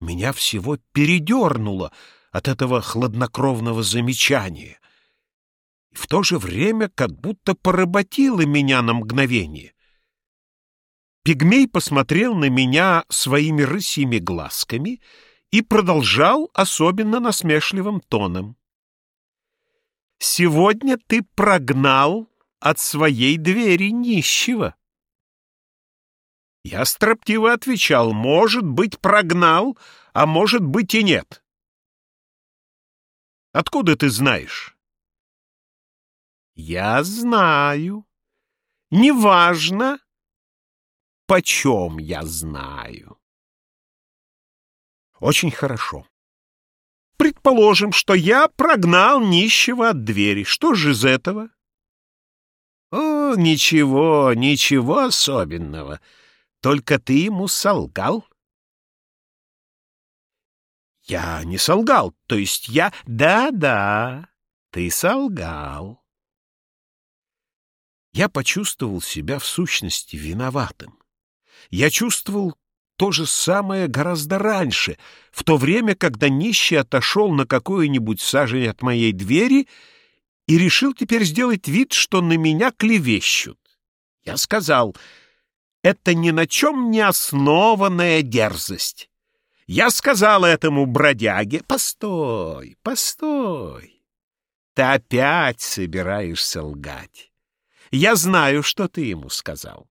Меня всего передернуло от этого хладнокровного замечания. И в то же время как будто поработило меня на мгновение. Пигмей посмотрел на меня своими рысьими глазками и продолжал особенно насмешливым тоном. «Сегодня ты прогнал от своей двери нищего». Я строптиво отвечал, может быть, прогнал, а может быть и нет. Откуда ты знаешь? Я знаю. Неважно, почем я знаю. Очень хорошо. Предположим, что я прогнал нищего от двери. Что же из этого? О, ничего, ничего особенного. Только ты ему солгал. Я не солгал, то есть я... Да-да, ты солгал. Я почувствовал себя в сущности виноватым. Я чувствовал то же самое гораздо раньше, в то время, когда нищий отошел на какую-нибудь сажень от моей двери и решил теперь сделать вид, что на меня клевещут. Я сказал, это ни на чем не основанная дерзость. Я сказал этому бродяге, постой, постой, ты опять собираешься лгать. Я знаю, что ты ему сказал.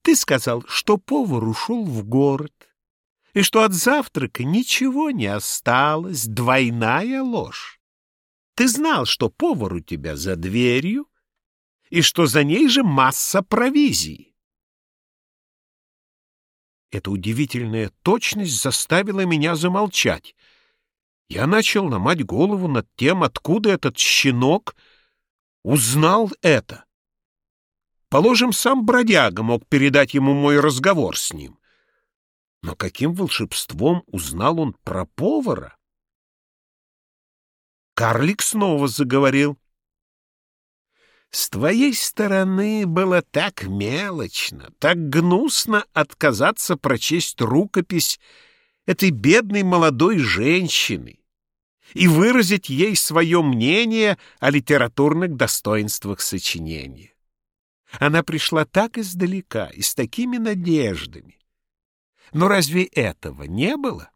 Ты сказал, что повар ушел в город, и что от завтрака ничего не осталось, двойная ложь. Ты знал, что повар у тебя за дверью, и что за ней же масса провизии. Эта удивительная точность заставила меня замолчать. Я начал ломать голову над тем, откуда этот щенок узнал это. Положим, сам бродяга мог передать ему мой разговор с ним. Но каким волшебством узнал он про повара? Карлик снова заговорил. С твоей стороны было так мелочно, так гнусно отказаться прочесть рукопись этой бедной молодой женщины и выразить ей свое мнение о литературных достоинствах сочинения. Она пришла так издалека и с такими надеждами. Но разве этого не было?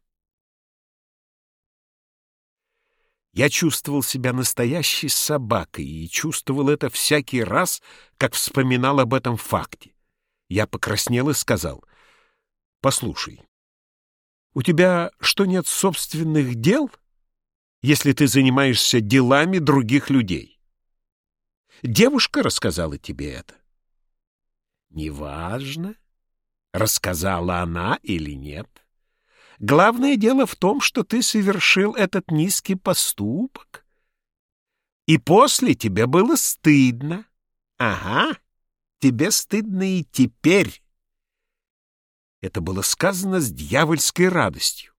Я чувствовал себя настоящей собакой и чувствовал это всякий раз, как вспоминал об этом факте. Я покраснел и сказал, «Послушай, у тебя что, нет собственных дел, если ты занимаешься делами других людей? Девушка рассказала тебе это. Неважно, рассказала она или нет. Главное дело в том, что ты совершил этот низкий поступок. И после тебе было стыдно. Ага, тебе стыдно и теперь. Это было сказано с дьявольской радостью.